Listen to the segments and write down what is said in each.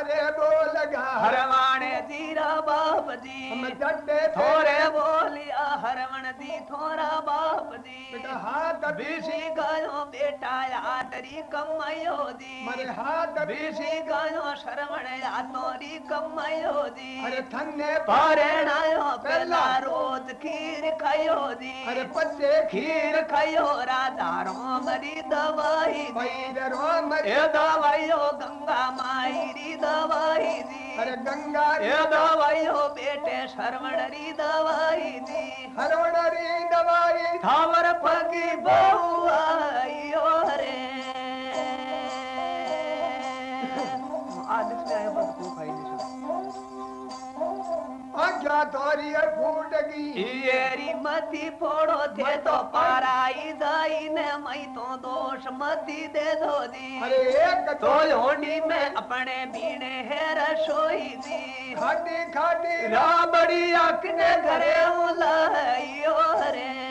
थारे बोलगा हरवाणे जीरा बाप जी। थोरे बोलिया हरवण दी थोरा बाप जी बेटा हाथ बीसी गायो बेटा यातरी कमायो दी मारे हाथ बीसी गायो शरवण या तोरी कमायो दी अरे थन्ने पारेणायो पेला रोज खीर खायो दी अरे पत्ते खीर खायो राजा रोमरी दवाई दी पैर रोम ए दवाइयो गंगा ये दवाई दवाइयो बेटे शरवणरी दवाई दी। हरवणरी दवाई। थावर पगी बहु आज्ञा फूटगी येरी मती फोड़ो थे तो पाराई दाई ने मई तो दोष मती दे दो दी अरे एक तो होनी में अपने बीने है रसोई दी खाटी खाटी राबड़ी ने घरे उलाई ओ रे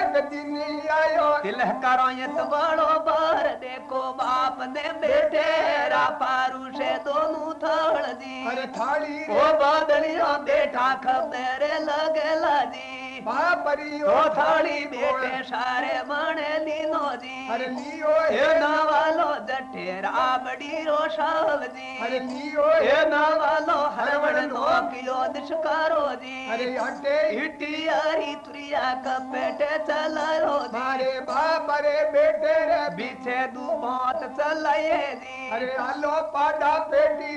एक आयो तिलह करो ये बड़ो बार देखो बाप ने बेटे रा पारू से दोनों थड़ अरे थाली ओ बादलिया बेटा खबरे लगेला दी बापरी ओ थाली बेटे सारे माने लीनो दी अरे लियो ए नावालो जठेरा बड़ी रो सावदी अरे लियो ए नावालो हरवण नोकियो दिशकारो दी अरे हटे इटियारी तुरिया कपेटे चलायो दी मारे बाप अरे बेटे रे बीचे दू बात चलाये दी अरे आलो पाडा पेटी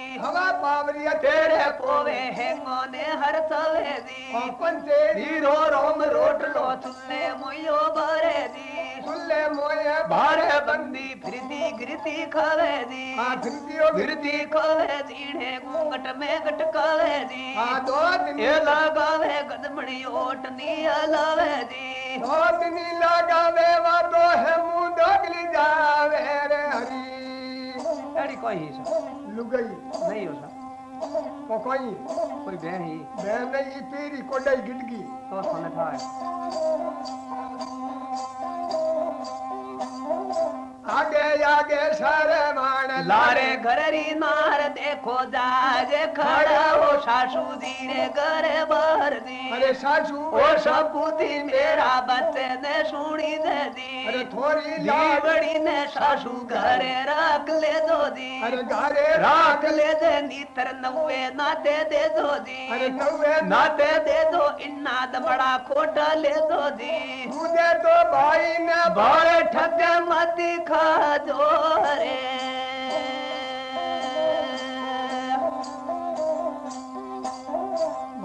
हवा पावरी तेरे पोवे हेंगो ने हर सवे दी। अपन से हीरो रोम रोटलो चुल्ले मोयो बारे दी। सुल्ले मोये भारे बंदी फिरती गिरती खावे दी। आ फिरतियो गिरती खावे दीने घूंघट में गटकावे दी। आ दो दिन ये लगावे गदमणी ओट नी अलावे दी। दो दिन लगावे वा दो है मुँह डगली जावे रे हरी। कोई ही सर? लुगाई। नहीं हो सा को कोई कोई बहन ही। मैं नहीं पीरी कोडई गिटगी तो सोने था आगे आगे सारे मान लारे घररी नार देखो जाजे खड़ा हो सासू धीरे घरे बाहर दी अरे सासू। ओ सपूती मेरा बच्चे ने सुनी दे दी। अरे थोड़ी बड़ी ने सासू घरे रख ले दो दी। अरे घरे राख ले दे नीतर नवे ना दे दे दो जी ना दे दे दो इन्ना द बड़ा खोटा ले दो दी मुझे तो भाई ने बारे ठगे मत खा दो रे।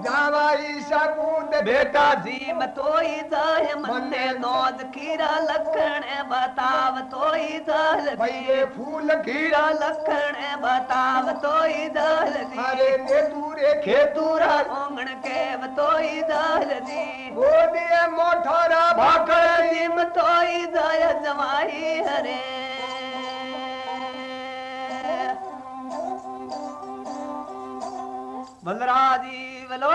जावाई सपूत बेटा जी मतोई जाय मन्ने नोद कीरा लखण बताव तोई दल भैये फूल कीरा लखण बताव तोई दल अरे ने दूरे खेतूरा ओंगण के तोई दल दी। गोदिए मोठारा भाकर। जिम तोई जाय जमाई हरे। बलराजी बोलो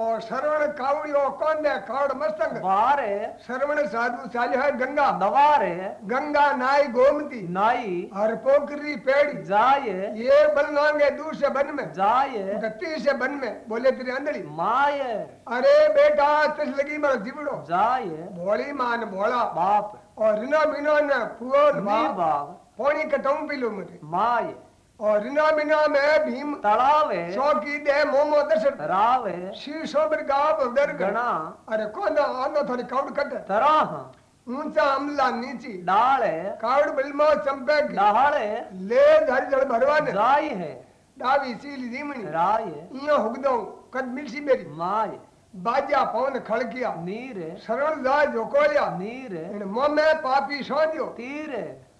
और श्रवण कावड़ियो कौंदे कावड़ मस्तंग। बारे श्रवण साधु चाल है गंगा। नवारे गंगा नाई गोमती। नाई। हर पोखरी पेड़। जाए ये बलनांगे दूर से बन में। जाए गति से बन में। बोले तेरी अंदड़ी माए अरे बेटा तस लगी मर जीवड़ो। जाए भोली मान भोला। बाप। और रिना मीना ने नी बाप। पानी कटाऊं पी लो मुझे। माए और रिना मीना में भीम तड़ावे। चौकी दे मोमो दर्शन। रावे शी सोबर गाप दर गणा। अरे कोना आंदो थोड़ी कावड़ कट? तराह ऊँचा अमला नीची। डाले। कावड़ बिलमा चंपे डाले ले धर जड़ भरवाने। जाई है। डावी सील जीमनी राय। इयो हुगदो कद मिलसी मेरी। माए बाजा पवन खड़किया। नीर। सरल जा जोकोलिया। नीर। इन मोमे पापी सोदियो तीर।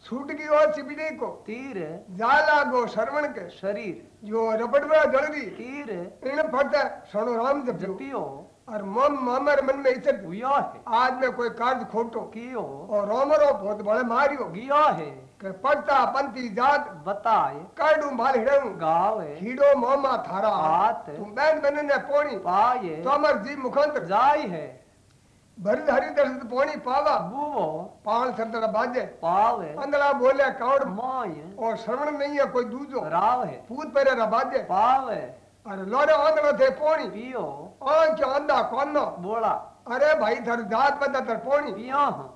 छूट की और चिपड़ी को। तीर। जाला गो श्रवण के। शरीर। जो रपटवा जल्दी। तीर। इन फट सणो राम जपियो। जपियो। और मम हमारे मन में इच्छा हुआ है। आज में कोई कार्य खोटो। कियो। और रोमरो बहुत बड़े मारियो। गिया है। के पड़ता पंथी जात। बताए। काडू माल गावे। हीड़ो मोमा थारा। हाथ तुम बैन बने ने पोणी। पाए। तो अमर जी मुखंत। जाय है। हरि दर्शन पोणी पावा बुवो पाल सरदड़ा बाजे पावे अंदला बोले कावड़ माय और श्रवण नहीं है कोई दूजो राव है पूत पेरे रा बाजे पावे अरे लोरे आंदड़ो थे पोणी पियो आ क्या अंधा कोनो बोला अरे भाई थर जात पता तर पोणी पिया हाँ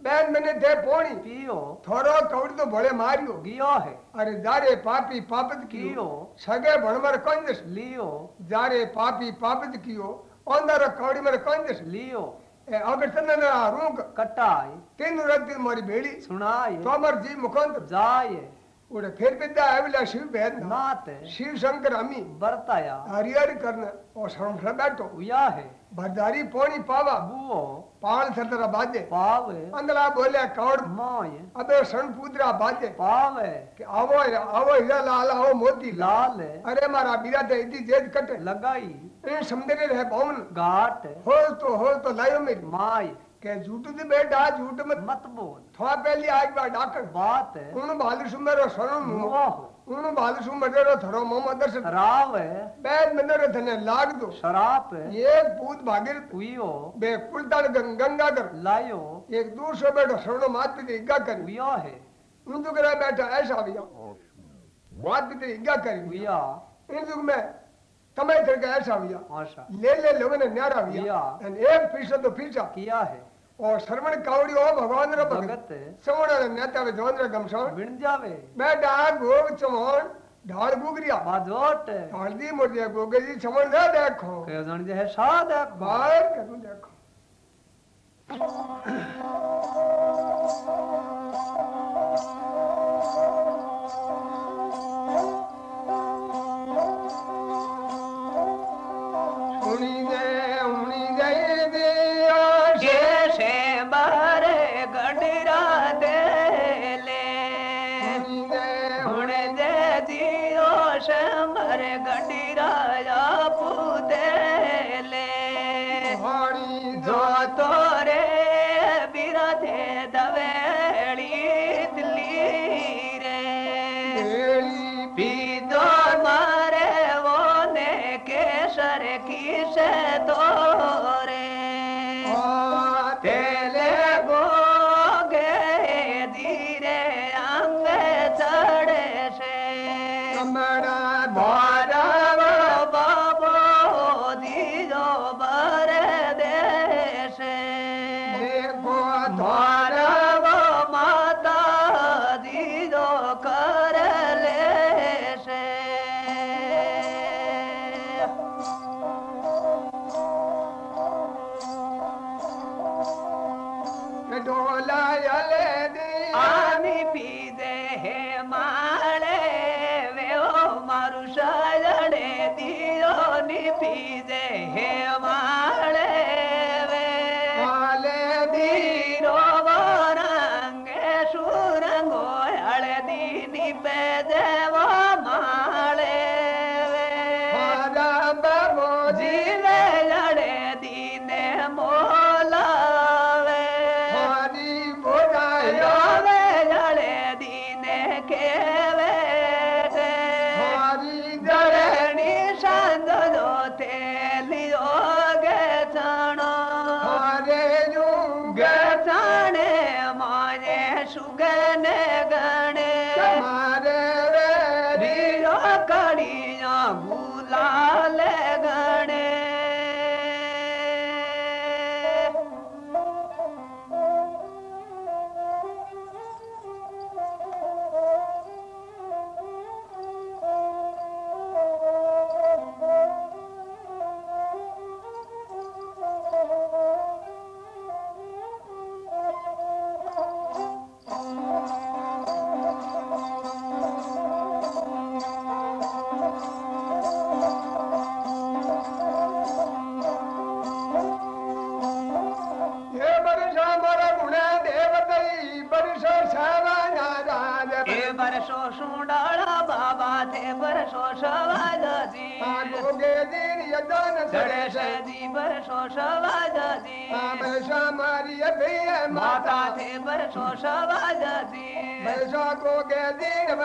बैन बने थे पोणी पियो थोड़ो कवड़ तो बड़े मारियो गिया है अरे जारे पापी पापत कियो सगे भणमर कंजस लियो जारे पापी पापत कियो लियो ए अगर चंदन रूंग कटाए तीन रत्ती मारी भेड़ी सुनाए तो अमर जी मुखंत जाय उड़े फिर विद्या आविला शिव भेद नात शिव शंकर अमी बरताया हरिहर करना और शरण बैठो हुआ है भरदारी पोणी पावा बुवो पाल सरदरा बाजे पावे अंदला बोले कौड़ माय अबे सन पूदरा बाजे पावे कि आवो आवो हीरा लाल आओ मोती लाल अरे मारा बीरा ते इदी जेद कटे लगाई इन समंदर रहे भवन घाट हो तो हो तो लायो मेरी। माय। के झूठ दे बेटा झूठ मत मत बोल। थोड़ा पहली आज बार डाकण बात उन भालू सुमेरो शरण मोह? उन भालू सुमेरो थरो मोहम्मद दर्शन राव बैद मंदर धने लाग दो। शराप एक पूत भागीर हुयो बे कुलतान गं- गंगाधर। लायो। एक दूसरो बैठो शरणो मात पिते इग्गा करी। हुआ है। उन दुख रहा बैठा ऐसा भी मात पिते इग्गा करी हुआ इन दुख में के ऐसा भी आशा ले ले लोगों ने न्यारा किया। एक पीछे तो पीछा किया है। और श्रवण कावड़ी हो भगवान रो भगत। भगत सवण नेता वे जोन रे बिन जावे। बैठा गोग चमोन ढाल गुगरिया। बाजोट। हल्दी मोटिया गोगे जी चमन दे देखो। के जन जे है बाहर के तू देखो।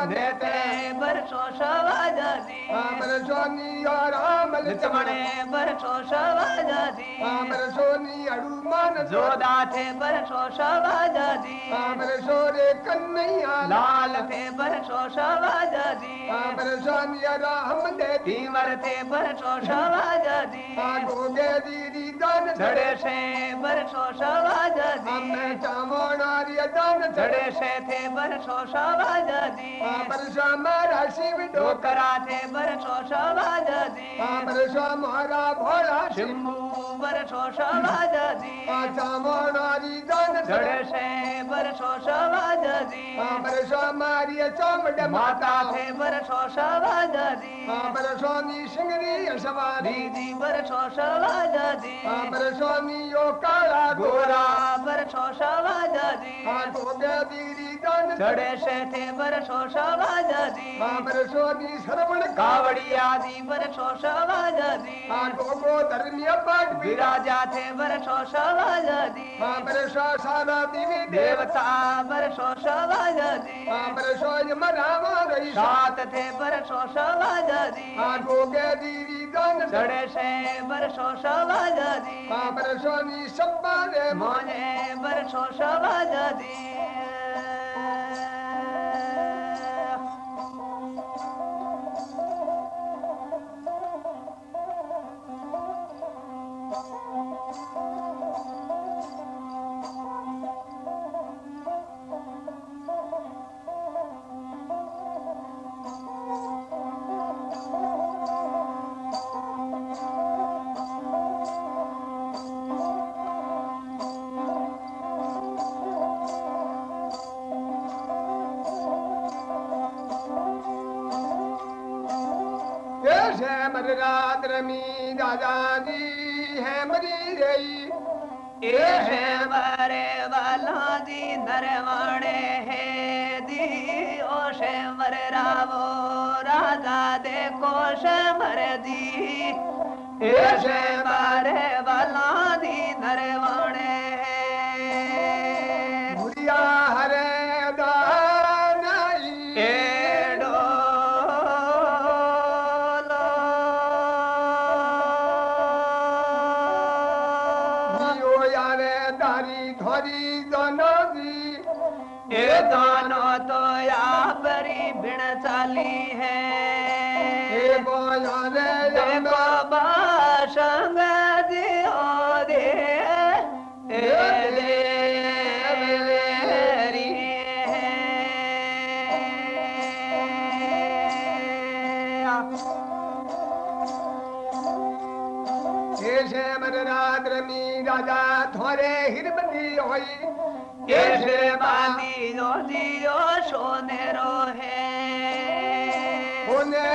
વખતે બરસો સવાદની बरसो सवाजा दी बरसो नी राम चमणे बरसो सवाजा दी बरसो नी जोदा थे बरसो सवाजा दी बरसो कन्हैया लाल। थे बरसो सवाजा दी बरसो राम दे तीवर थे बरसो सवाजा दी गोगे दान चढ़े। से बरसो सवाजा दी चामोनारी दान चढ़े। से थे बरसो सवाजा दी बरसा मारा शिव डोकरा थे बरसो सवाजा दी मारा भोला शंभू बरसो सवाजा चामोनारी दान चढ़े से बरसो सवाजा मारी चामड़ माता। थे बरसो सवाजा दी बरसोनी सिंगरी सवारी। दीदी बरसो सवाजा दी बरसोनी यो काला गोरा। गोरा बरसो सवाजा दी गोगे दीदी दान चढ़े थे बरसो सवाजा दी बरसोनी सरवण कावड़िया दी बरसो सवाजा दी गोगो धर्मिया पाठ विराजा थे देवी देव देवता बरसो सवाजा दी बरसो मरावा सात थे बरसो सवाजा दी गोगे दीदी दान से बरसो सवाजा दी। बरसोनी सब्बा मोने बरसो सवाजा है मारे वाला दी नरवाणे है। दी ओ शे रावो, राजा देखो शे मर दी ए शे जी वाला दी नरवाणे कैसे बानी जो दियो सोनेरो है होने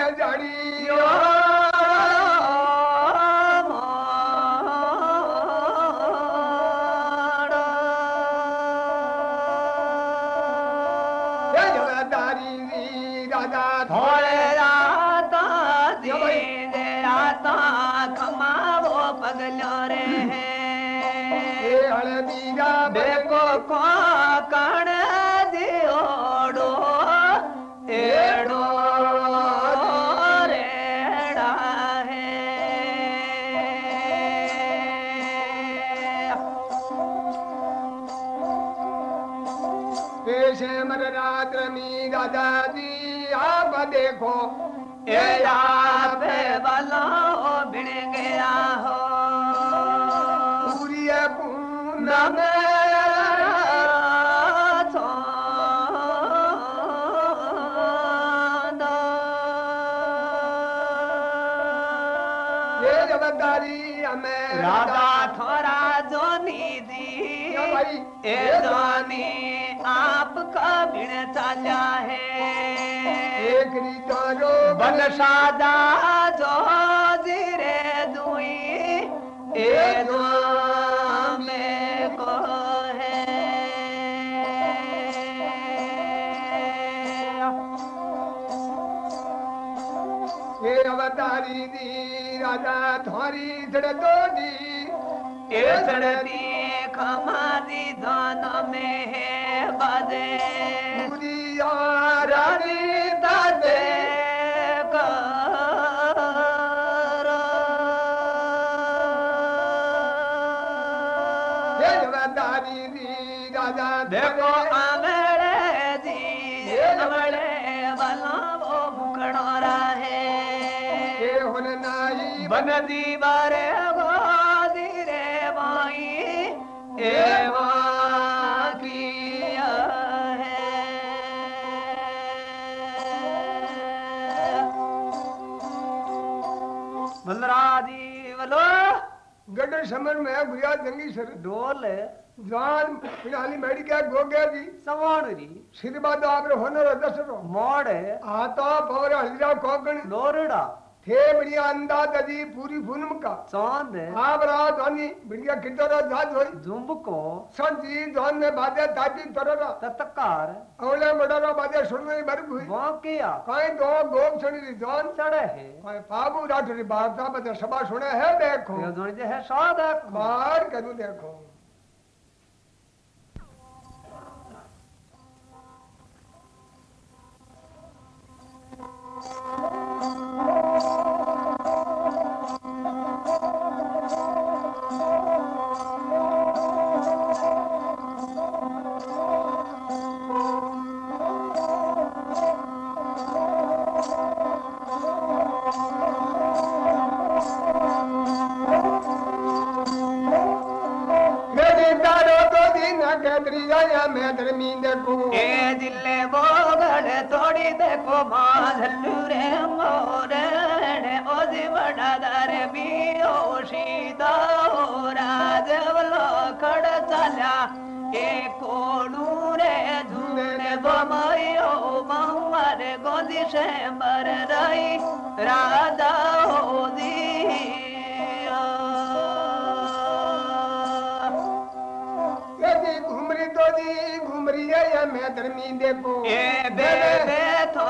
राधा थोड़ा जोनी दी। ए जोनी आपका बिन चाला है। एक रितारो बन सादा जो धीरे दुई ए दो में को है। अवतारी दी राजा थारी जड़ दोडी ए सड़ती खमादी दाना में है। बुरिया रानी। गडर समर में गुरिया जंगी सर डोल। जान पिनाली मेडी क्या गोगे जी? सवाणरी सिरबा तो आपरे होनर दसरो मोड़। आता पवर हल्दीरा कोकण लोरड़ा। थे बढ़िया अंदाज अजी पूरी फ़िल्म का। चाँद आप रात आनी बढ़िया कितरा जात होई झुमको संजी जोन में बाजे ताती तररा तत्कार औले मडरा बाजे सुनने बरग हुई। वाकिया काई दो गोप सुनी री जोन चढ़े है। काई पाबू राठरी बारता बजे सभा सुने है देखो। यो जोन जे है साधक। बाहर कदू देखो।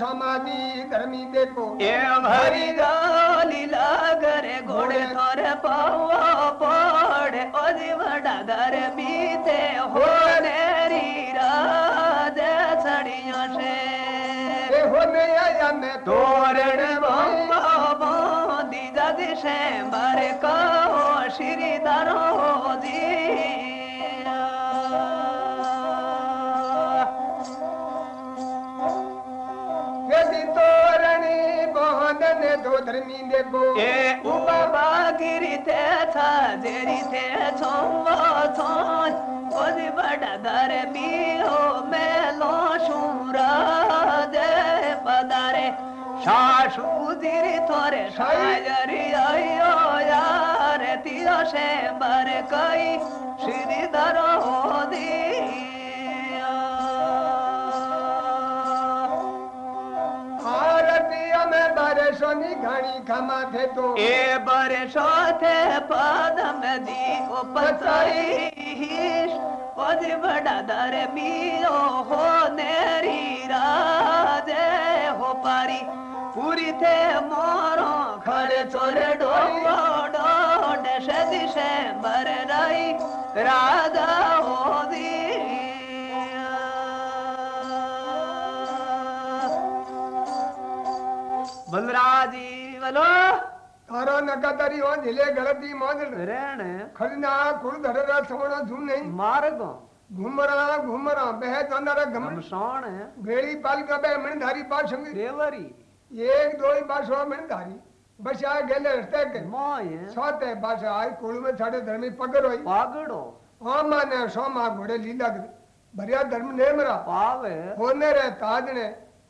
या मैं समाधि धर्मी देखो ए भरी गाली लागरे घोड़े तोरे पावा पड़े ओजी बड़ा दर बीते हो नेरी राजे सड़ियों से ये होने या या मैं तोरण बम्बा बांधी जदी धर्मी देखो ए उबाबा गिरी थे था जेरी थे छोंगो छोन ओदी बड़ा दर बियो मेलो शुरा दे पदारे शाशु दिरी थोरे शायरी आयो यार तियो से बर कई श्री दरो सोनी घानी खमा थे तो ए बरसो थे पदम दी ओ पतईश ओद बड़ा दर बियो हो नेरी राजे हो पारी पूरी थे मोरो खड़े चोर डोंगो डोड से हो बोलो आरो नकातारी हो झिले गलती मोदल रेण खरना कुड़ धड़रा सोना झूम नहीं मार्ग घुमरा घुमरा बह चंदरा घम घमसाण भेड़ी पाल का बह मणधारी पाल संग देवरी एक दो ही बासो मणधारी बचा गेले रस्ते के मोय सोते बास आई कुड़ में छाड़े धर्मी पकड़ होई पागड़ो आमा ने सोमा घोड़े लीला भरिया धर्म ने मरा पावे होने रे ताजने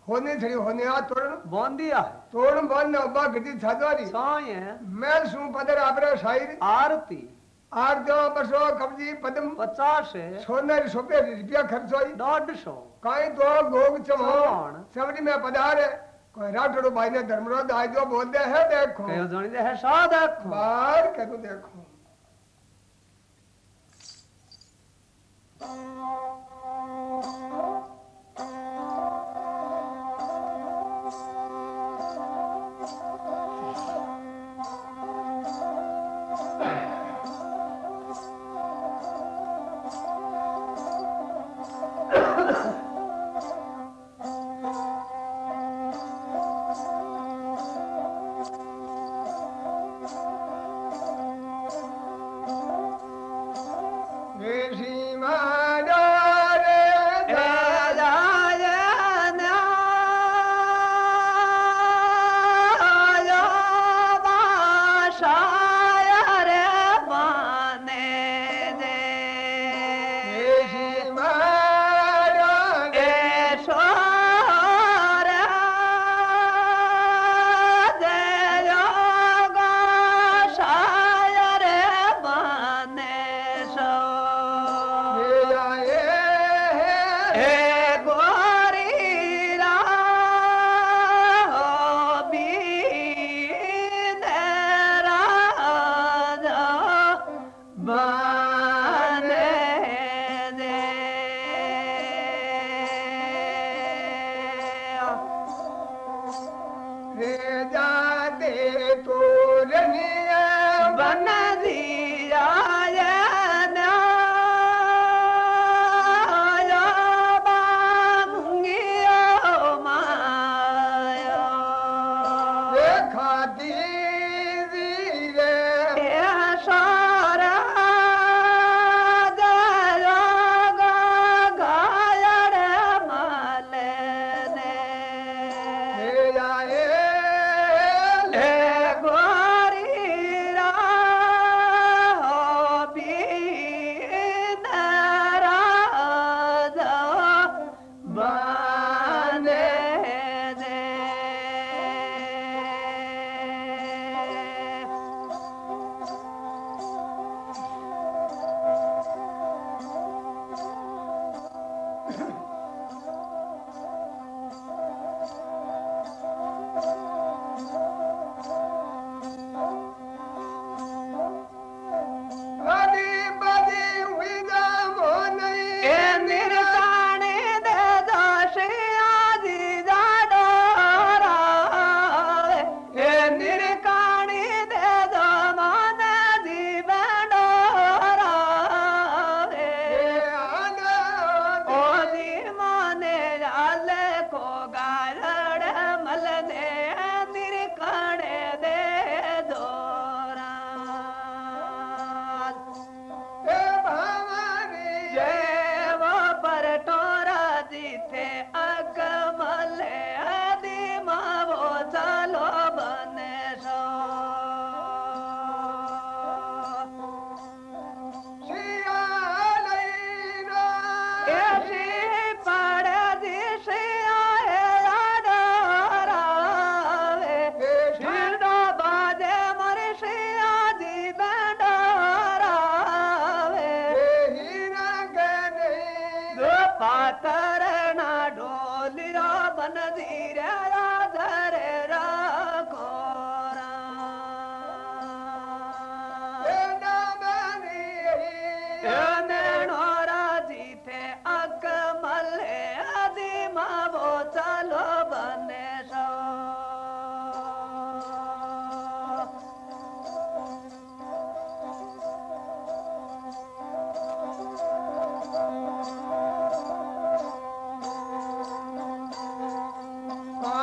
होने छड़ी होने आ तोड़न बोंदिया है तोड़न बन उबा गति छादवारी साय मैं सू पदर आपरे शायर आरती। आर दो बसो कब्जी पदम। पचास सोने सोपे रुपया खर्च होई दौड़ सौ काई तो गोग चमो। चमोण। सबरी में पधारे। कोई राठड़ो भाई ने धर्मरोध आज जो बोल दे है देखो। कहो जणी दे है सा देखो। बाहर करो देखो। ऋषि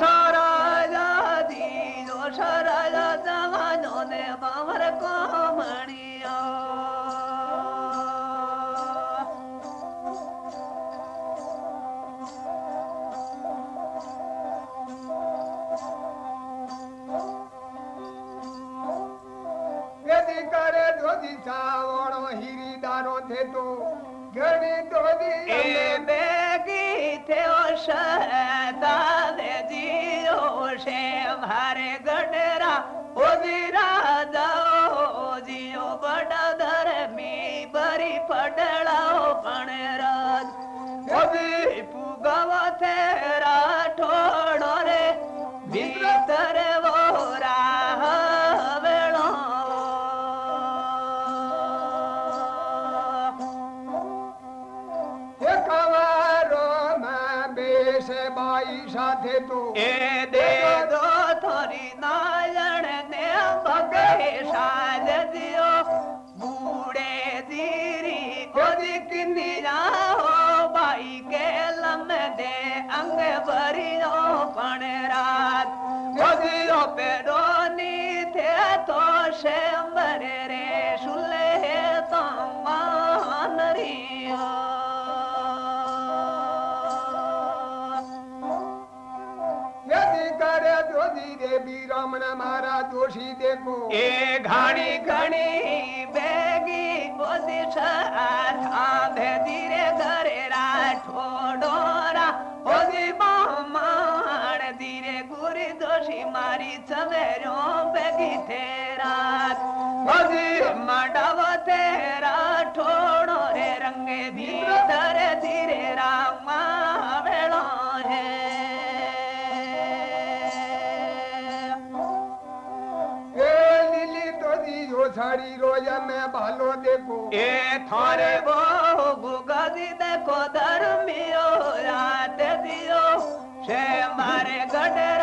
સારા દાદી દોષ રાજા જવાનો ને બાવર કોમણ हमणा महाराज जोशी देखो। ए घाणी घणी, बेगी बोसी था धे धीरे धरे रा, छोडो रा। बोसी धीरे गुरी दोषी मारी चले रो बेगी तेरा। बोसी थारी रोजन भालो देखो। ए थारे वो गुगदी देखो, धर्मियो, रात दियो। से मारे गडर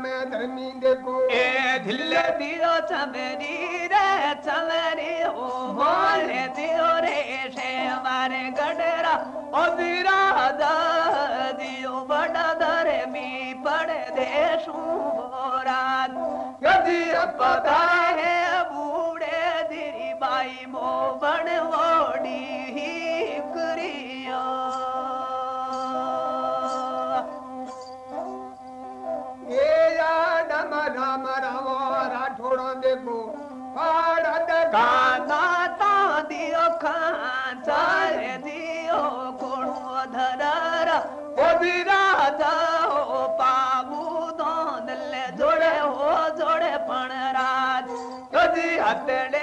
tamamide ko e dille dio tamari re tamari ho ho le dio re she mare gadra o dira da dio bada dare mi pade de shu borat yadi apata hai बूढ़े दिरी बाई मो बड़वा देखो पाडत कानाचा दियो खाचाले दियो कोणू धरर. ओदिरा जाओ हो, पाबू दोनले जोडे हो जोडे पण राज. कधी हातडे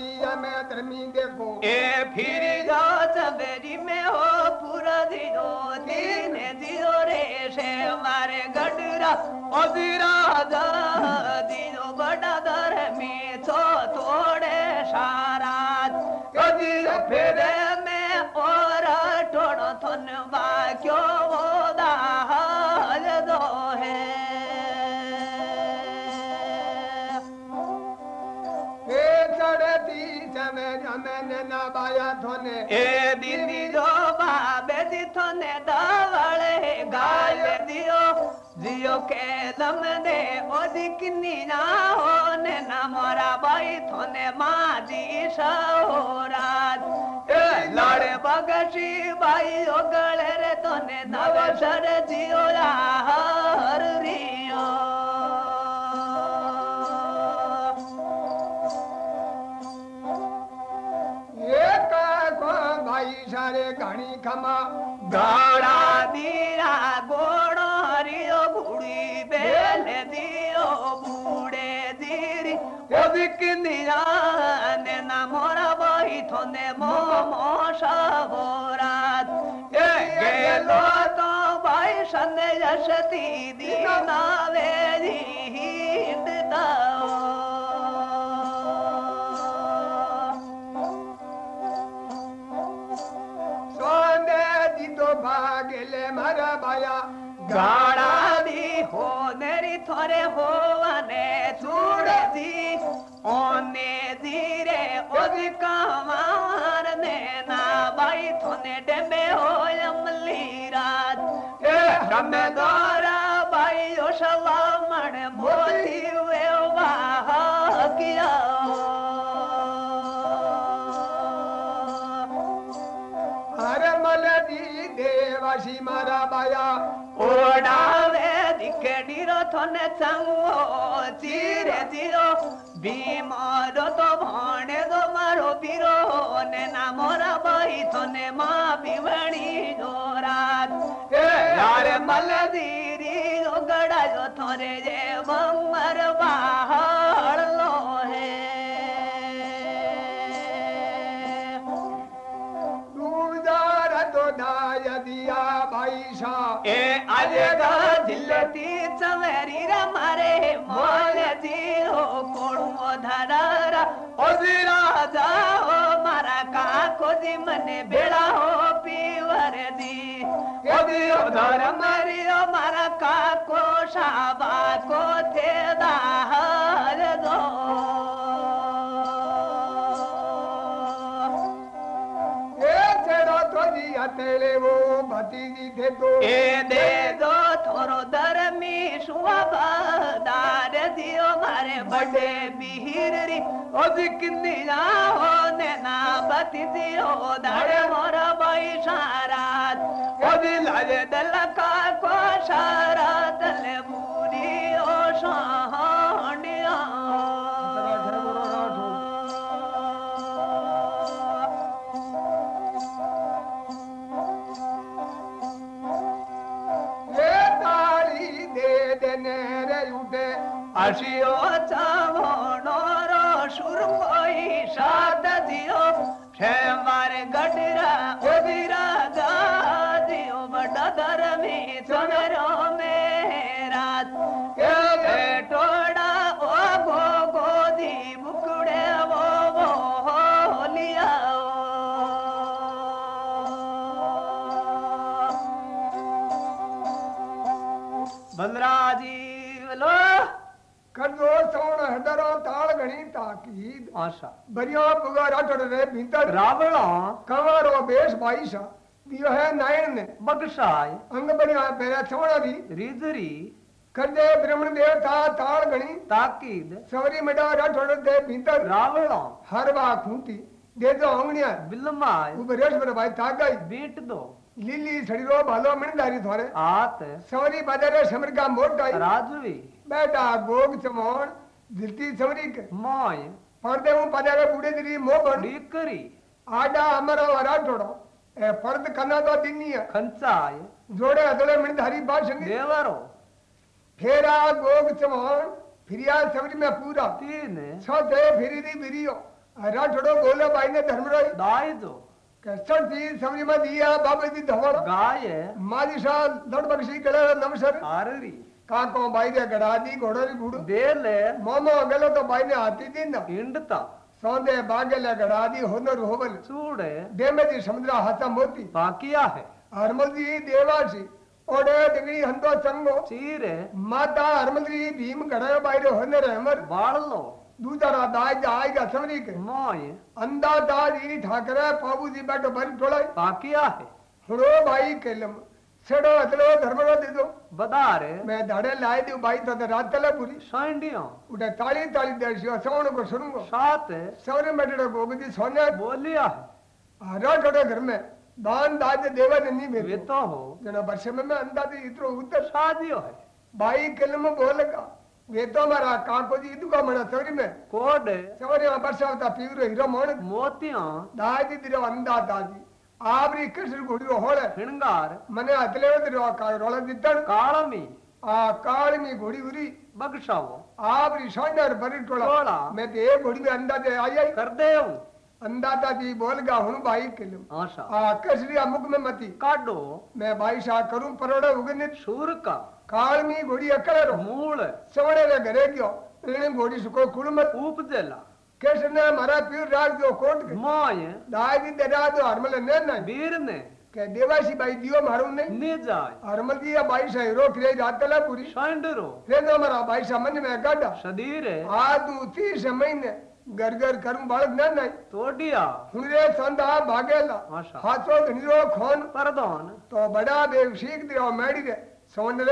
दिया मैं धर्मी देखो ए फिर जा सवेरी में हो पूरा दियो दिन दियो रे से मारे गडरा ओ दिरा दा दियो गडा धर्मी छोड़ બાયા થોને એ દીદી જો બાબે દીથો ને દવળે ગાય દિયો દિયો કે દમ દે ઓ દીકની ના હો ને ના મોરા બાઈ થોને માજી સહોરાત એ લડે બગશી બાઈ ઓ ગળે રે તોને નવસર જીઓ હર રિયો ભાઈ સારે ઘણી ખમા ગાળા દીરા ગોળો હરિયો ભૂડી બેલે દિયો ભૂડે દીરી ઓદિક નિરાને ના મોરા બહી થોને મો મો भाया। गाड़ा दी हो मेरी थोरे होवने चूड़े दी ओने धीरे ओज कमार ने ना भाई थोने डेमे हो अमली रात। रमे दौरा સંગો ચીરે જીરો. બીમારો તો ભણે તો મારો પીરો. ને ના મોરા બહી થોને માં પીવણી જોરાત યાર મલદીરી જો થોરે જે બંગર ओजरा जाओ मारा का कोजी मने बेड़ा हो पीवर दी। मरियो मारा का को शाबा को ते दो। तेले वो भतीजी दे दो। ए दे दो थोरो दरमी सुवा दार दियो। अरे बड़े मिहिर री, ओज किन्निया होने ना बतिसी हो दाड़े मोर बाई शारात। ओज लाजे दल का को शारात ले আসিও চাবন সুর সাদা দিও সে ಹೆದರೋ ತಾಳ್ಗಣಿ ತಾಕೀದ್ ಆಶಾ ಬರಿಯೋ ಪುಗಾರ ಟೊಡರೆ ಭಿಂತರ್ ರಾವಣ ಕವರೋ ಬೇಷ್ ಬಾಯಿಷ ದಿಯೋ ಹೇ ನಾಯಣ ನೆ ಬಗಸಾಯ್ ಅಂಗ ಬನಿ ಆ ಬೇರೆ ಥವಣರಿ ರೀದರಿ करदे ब्रह्मण देवता ताल गणी। ताकीद। सवरी मिटा रट दे भीतर। रावण हर बा खूंटी। दे दो अंगनिया बिलमा उबरेश पर भाई तागाई। बेट दो। लीली सड़ी भालो मिन दारी आत। सवरी बदरे समर का मोट गाई राजवी। बेटा गोग चमोण। દિલથી છોરીક મોય પરદે હું પધારે બુડે દીરી મોબન દીકરી આડા અમારો વરાઠોડો એ પરદ કનાદો દિનીય ખંચાય જોડે અદલે મિણ ધારી બાશંગી દેવારો ફેરા ગોગ ચવાણ ફિરિયા સવરી મે પૂરા તીન છ દે ફિરી દી બિરિયો રાઠોડો ગોલો બાઈને ધર્મરો દાઈ દો કસણ થી સવરી માં દિયા બાબે દી ધવળ ગાય મારી શાહ દડ બક્ષી કળે નમસર આરરી ಕಾಕೋ ಬಾಯಿಗೆ ಗಡಾದಿ ಗೊಡರಿ ಗುಡು ದೇಲೆ ಮೋಮೋ ಗಲತ ಬಾಯಿನ ಹಾತಿದ್ದಿಂದ ಹಿಂಡತ सौंदे बागल गड़ादी होनर होवल चूड़े देमे जी समुद्र हाथा मोती बाकिया है हरमल जी देवा जी ओडे दिगड़ी हंदो चंगो चीरे माता हरमल जी भीम गड़ायो बाइरे हुनर अमर बाड़ लो दूसरा दाई जाई का समरी के माय अंदा दाई ठाकरे पाबू जी बैठो बल टोलाई बाकिया है हुरो भाई केलम છેડો અતલો ધર્મરો દીધો बदारे મેં ધાડે લાય દઉં બાઈ તો રાત તલે પૂરી सांडियो उठे ताली ताली दर्शियो सवण को सुनूंगो सात सवरे बैठे गोगदी सोने बोलिया है हरा टोटे घर में दान दाज देवा ने नहीं वे भेजो तो हो जना वर्ष में मैं अंदाजे इतरो उतर शादियो है बाई किलम बोलगा वे तो हमारा काको जी दुका मना सवरी में कोड सवरे में वर्षा होता पीवरो हीरो मोण मोतिया दाजी दिरो अंदा दाजी हिणगार मने अतले दिरो का रोला दित्तण काळमी आ काल में घोड़ी उरी बगशावो आवरी सोनर बरी टोला टोला। मैं ते एक घोड़ी में अंदाजे जी बोलगा हूँ बाई किलम आशा आ कसरी अमुक में मती काडो मैं भाई शाह करूँ परोड़े उगनित शूर का काल में घोड़ी अकड़े मूल सवड़े रे घरे गयो घोड़ी सुको कुड़ मत उपजेला कैसे ने मारा पीर राज जो कोट के मोय दाई दी दरा दो हरमल ने ना वीर ने के देवासी भाई दियो मारू नहीं ने जाय हरमल जी या भाई शाह रो फिरे रात तला पूरी सांडरो रे no मारा भाई शाह मन में गाड़ा सदीरे आ तू तीस महीने घर घर करूँ बालक ना नहीं तोडिया हुन रे संदा भागेला आशा हाथों धनिरो खोन परदोन तो बड़ा बेग सीख दियो मैडी रे सोन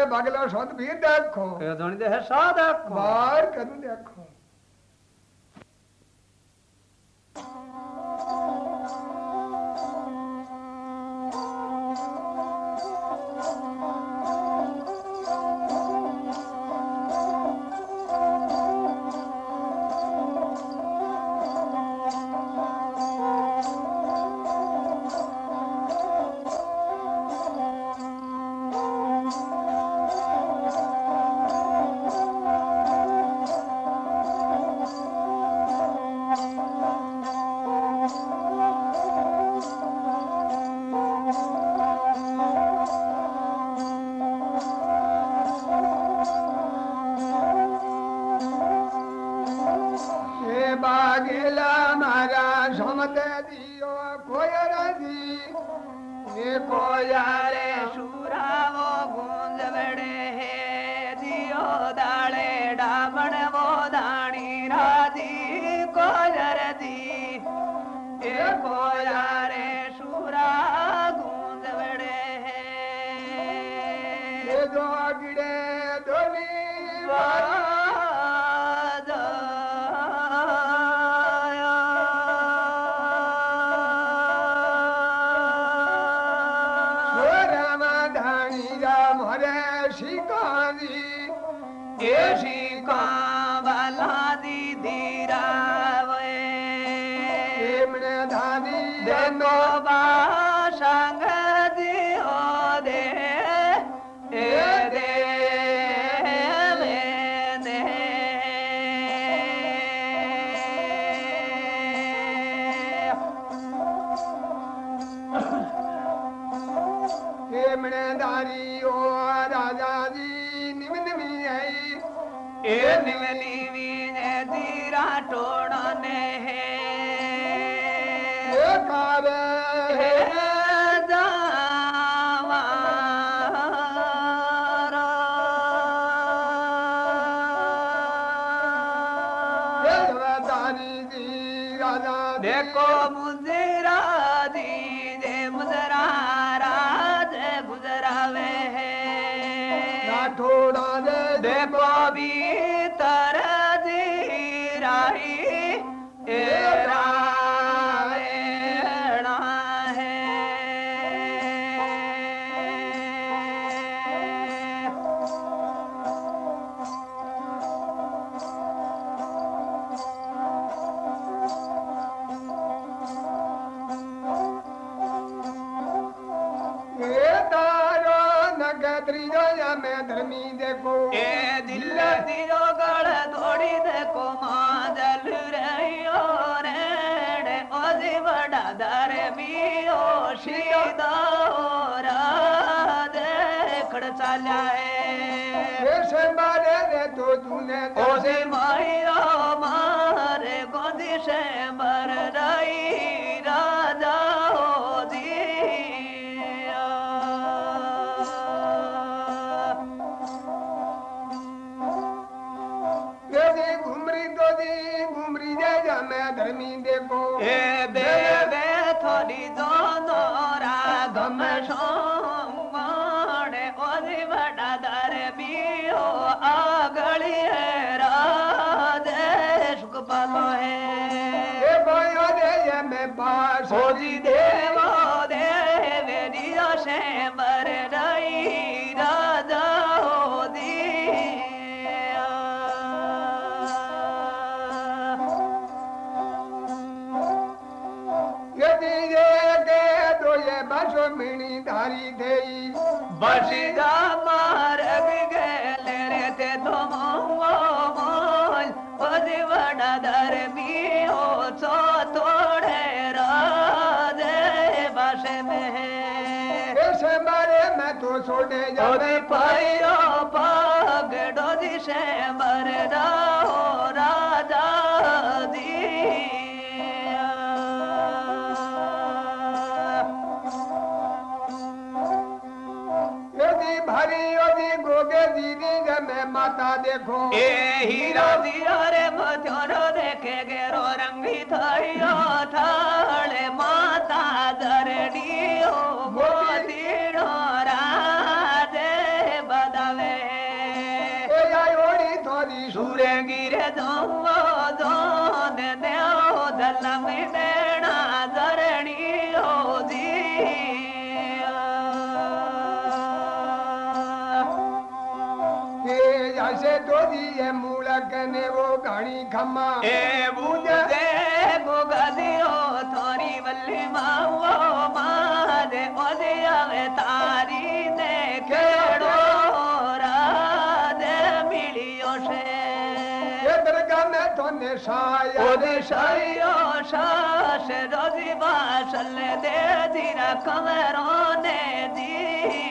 de toda alea de tot Dumnezeu. O de mai छोड़े जाने पायो पगड़ो दिशे मर जाओ राजा यदि भरी यदि गोगे दीदी जमे माता देखो। ए हीरो दियो रे मथोरो देखे गेरो रंगी थायो थाले माता दरडियो। એ જશે તો દી એ મૂળક ને વો ઘણી ખમા એ બુજે ગોગદિયો થોરી વલ્લી માવો મારે. ઓલે આવે તારી ને કેડો રાદે મિલિયો છે. એ દરગા મે તોને સાયા ઓદે શયો શાસ રોજી બાસલ દે ધીરા કમરો ને દી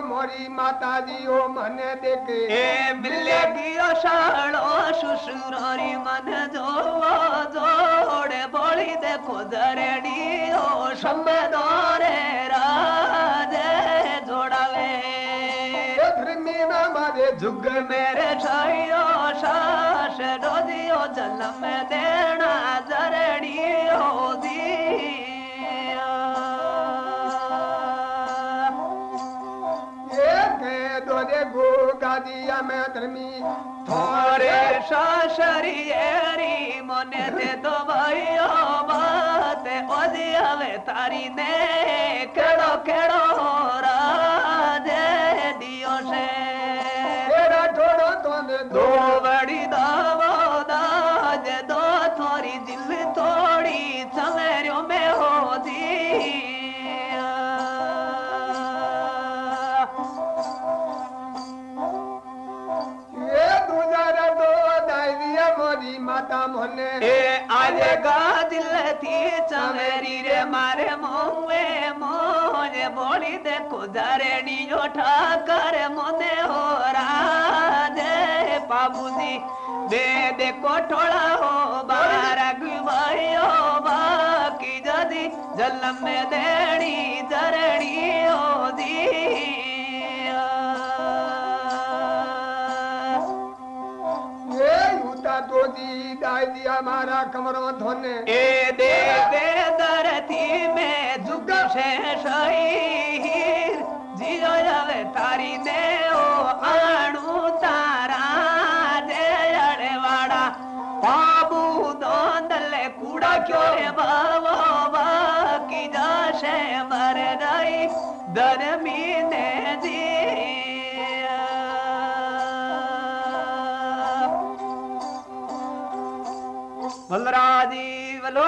મોરી માતાજી ઓ મને દેખે એ મિલે ગયો શાળો સુસુરોરી મન જોવો જોડે બોળી દેખો દરેડીઓ સંબદો રે રાજે જોડાવે એ ધર્મી ના મારે જુગ મેરે છયો શાસ રોજીઓ જન્મ દેણા દરેડીઓ દી ससरी ওদি ते তারি নে কেড়ো কেড়ো ए आवेगा दिल थी चमेरी रे मारे मुए मोने बोली दे कुदरणी जो ठाकर मोने हो राजे बाबूजी। दे दे कोठोड़ा हो बारा गुवायो बाकी जदी जलम में देणी चरणी हो दी જી દાઈયા મારા દે દે ધરતી મે છે શહીર જીરો હવે તારી દેવો આણું તારા દે અડવાડા બાબુ દોંદલે કુડા ક્યો રે બાવો, બાકી જશે મર રહી ધરમી ને જી बलराजी बलो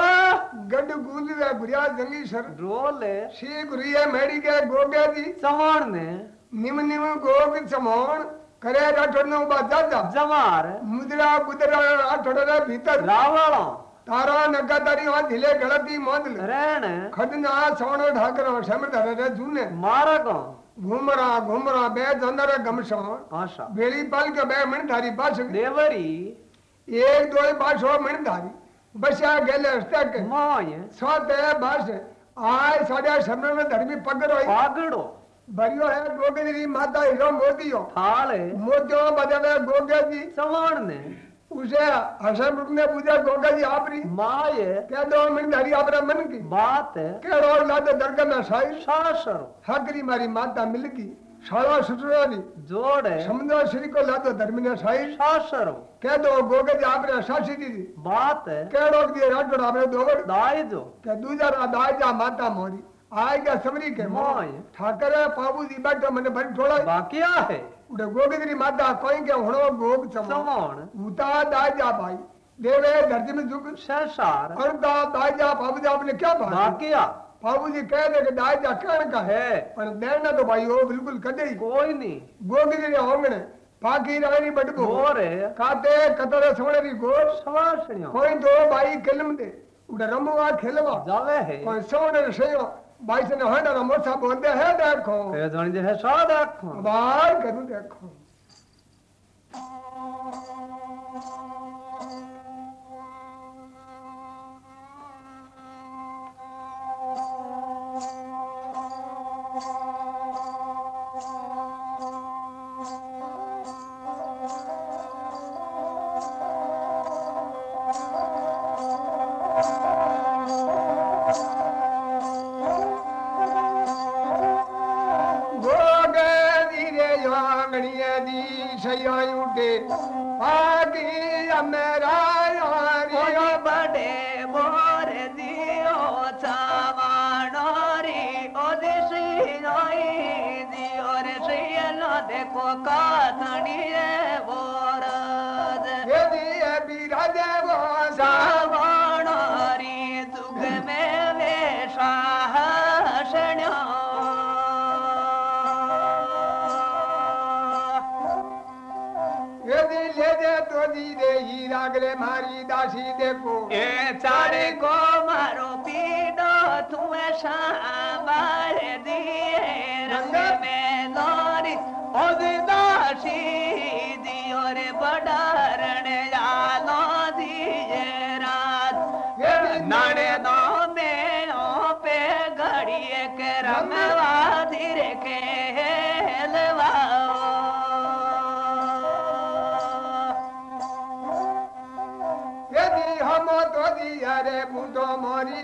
गड गुल रे गुरिया जंगी सर। रोल शे गुरिया मेरी के गोगे जी? समोण ने निम निम गोग समोण करे राठोड़ ने उबा जाजा जमार। मुद्रा गुदरा राठोड़ रे भीतर। रावला तारा नगादारी वहाँ ढिले गलती मोदल रहन खदना सोनो ढाकरो समर धरे रे जूने मारा को घूमरा घूमरा बे जंदर गमशो आशा बेली पाल के बे मन थारी बास देवरी। एक दो बार बासो मिण धारी। बस बसा गेले तक माय सोते बस। आए आय साडे में धर्मी पगड़ो पगड़ो भरियो है गोगे री माता हिरो है। मोदी हो बदले गोगे जी समान ने। उसे हसन रूप ने पूजा गोगे जी आपरी। ये। क्या दो मिनट धरी आपरा मन की? बात है। केड़ो लादो दरगाह में साई। सासर। हकरी मारी माता मिल की। शाला ससुराली जोड़ है समझो श्री को लादो धर्म ने साई सासरो कह दो गोगज आपने सासी दी बात है कह रोक दिए राठौड़ आपने दोगड़ दाई दो कह दूजा रा दाई जा माता मोरी आए क्या समरी के मोय ठाकर है पाबू जी बैठो मने भरी थोड़ा बाकी है उड़े गोगज री माता कोई के होणो गोग चमोण उता दाई जा भाई देवे धरती में जुग सहसार और दा दाई जा पाबू जी आपने क्या बाकी बाबू जी कह दे कि दाज का है पर देना तो भाई हो बिल्कुल कदे ही। कोई नहीं। गोगी जी होंगण बाकी रानी बडबो और है खाते कतरे सोने की गोर सवार कोई दो भाई फ़िल्म दे उड़ा रमुआ खेलवा। जावे है। कोई सोने सयो भाई से हंडा मोसा बोल दे है देखो। ए जानी दे है सा देखो बाहर करू देखो। दी दे ही रागले मारी दासी देखो। ये चारे को मारो पीड़ो तुम्हें शाह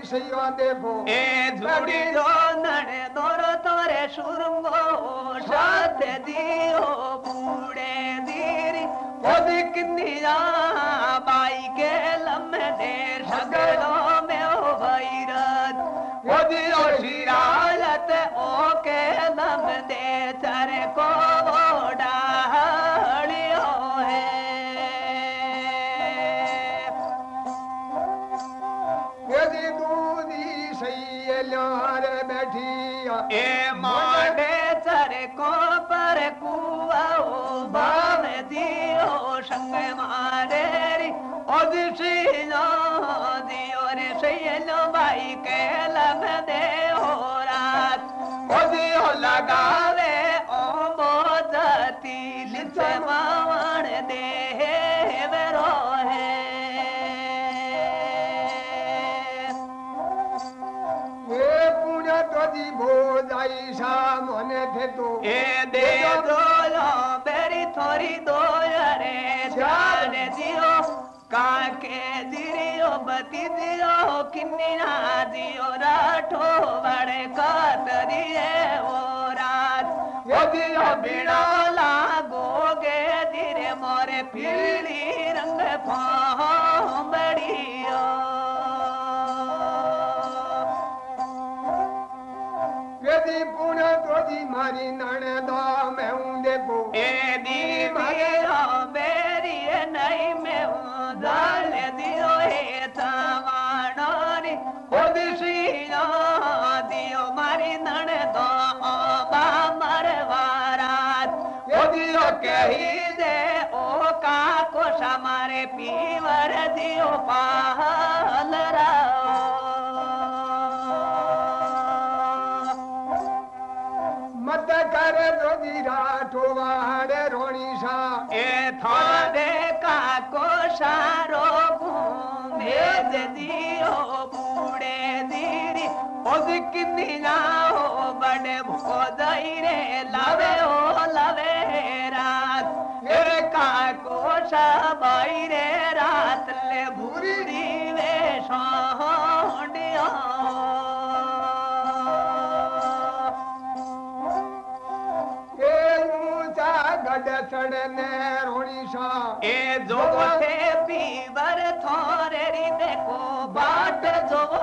শিও দেব এ ঝুড়ি রোনড়ে দোর তোরে সুরঙ্গ সাথে দিও বুড়ে দিরি ওদিক নিয়া বাইকে লম্বে সগলো মে ভাইরাত ওদিও শিরা के लब दे हो रात ओदी हो लगावे ओ बोधती लिसे मावण दे वेरो है ए पूजा तो जी भो जाई सा मने थे तो ए दे तिबिरो किन्नी नाजियो राठो बड़े कातरी है वो रात वो दियो बिड़ा लागोगे धीरे मोरे पीली रंग बड़ियो यदि पुणे तो मारी नण दो मैं देखो ए दी કર રોજી રાઠો વાડે રોણી સા એ થારે કાકો સારો ઘૂમે દે દિયો બુડે દીરી ઓદ કિની ના હો બડે ભોદઈ રે લાવે ઓ લાવે રાત એ કાકો સબાઈ રે চড়নের উড়িষা এ জগতে পিবার থরে রি দেখো বাট জব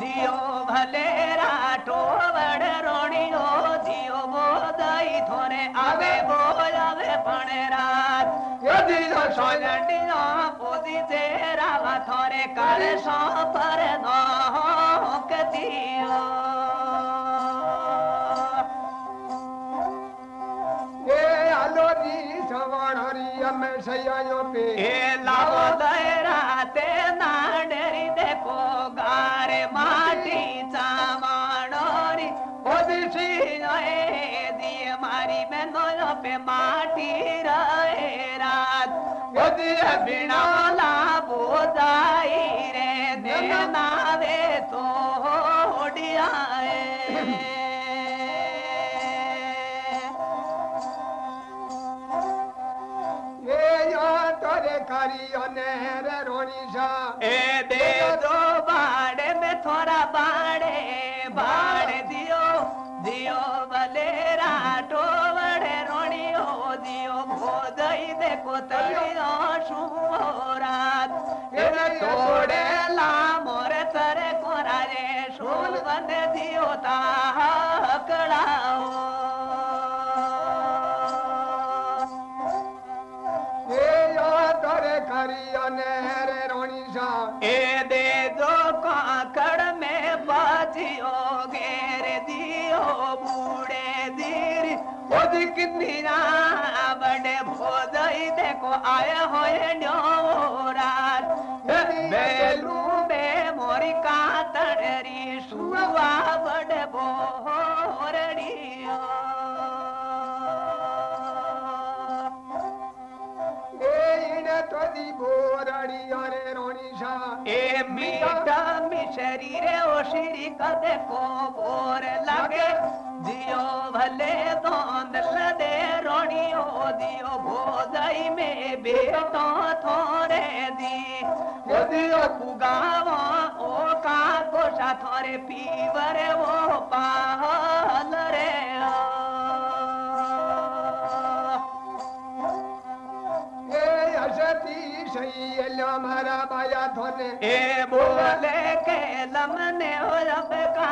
জিও ভলে রাটো বড় রণিও জিও বোদাই থরে আবে বোয়াবে পণে রাত যদি সজটিও পুজি চেরা থরে কালে সপর নহক জিও में सयायो पे। ए लावो। दयरा ते नाडरी देखो गारे माटी चामाणोरी। ओदिसी ए दिए मारी में नोयो पे माटी रहे रात। ओदिए बिना लाबो दाई रे देना दे तो नेर ओडिशा ए दे दो बाड़े में थोड़ा बाड़े बाड़ दियो दियो भले राटो बड़े रोणियो दियो भोदई देखो तलियो सुरात तोड़े ला मोरे तरे कोरा रे शूल बंदे दियो तार मीठा मिशरी रे ओ श्री कदे को बोर लगे। जियो भले दोंद लदे रोणियो दियो भोदई में बेटो थोरे दी ओ दियो पुगावा ओ का गोशा थोरे पीवरे वो पाहल नाम हरा पाया धोने ए बोले के लमने हो रब का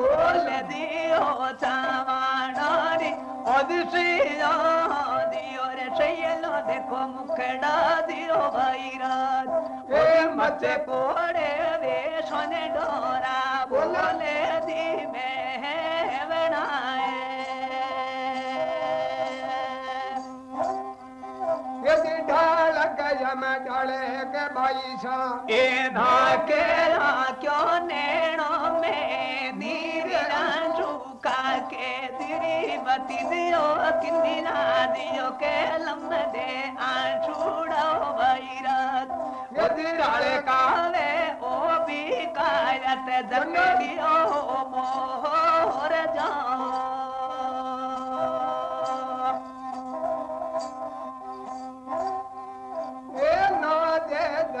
बोल दियो सावानोरी ओदिसियो दियो रे शैलो देखो मुखड़ा दियो भैरत ए मते पोड़े वे सोने डोरा बोले दी मैं में चले के भाई सा ए धाकेरा क्यों नेणो में दीरा झुका के दिरी बती दियो किन्नी ना दियो के लम दे आ छुड़ो भाई आछूड़ो भैरत गदिराले काले ओ भी कायत जन्म दियो मोह।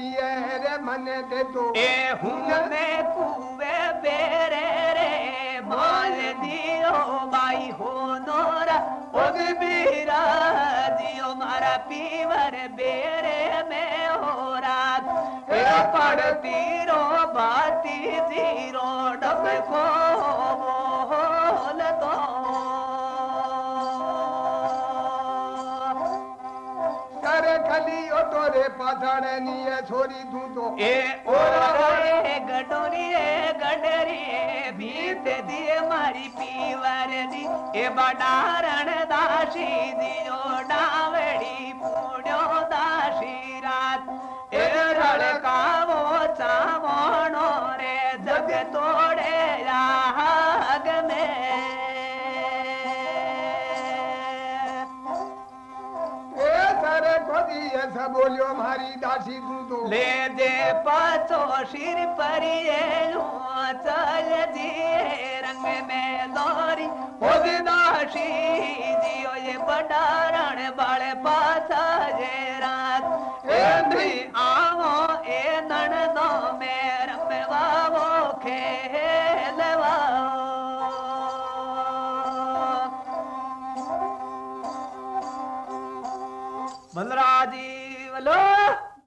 पियर मन दे दो। ए हुन मैं कुवे बेरे रे, बोल दियो भाई हो नोरा ओग बीरा दियो मारा पीवर बेरे में हो रात पड़ती रो, बाती ज़ीरो डब को વાધણે ની છોરી તું તો એ ઓરે ગડોરી રે ગડરી ભીતે દિયે મારી પીવાર દી એ બડારણ દાસી દિયો कथा बोलियो हमारी दासी तू तो ले दे पाचो सिर पर ये लो चल जी रंग में मैं दोरी ओ दासी जियो ये बडारण बाले पाचा जे रात। ए धी आओ ए नन दो मेरे में वावो। खेलवाओ बंदरा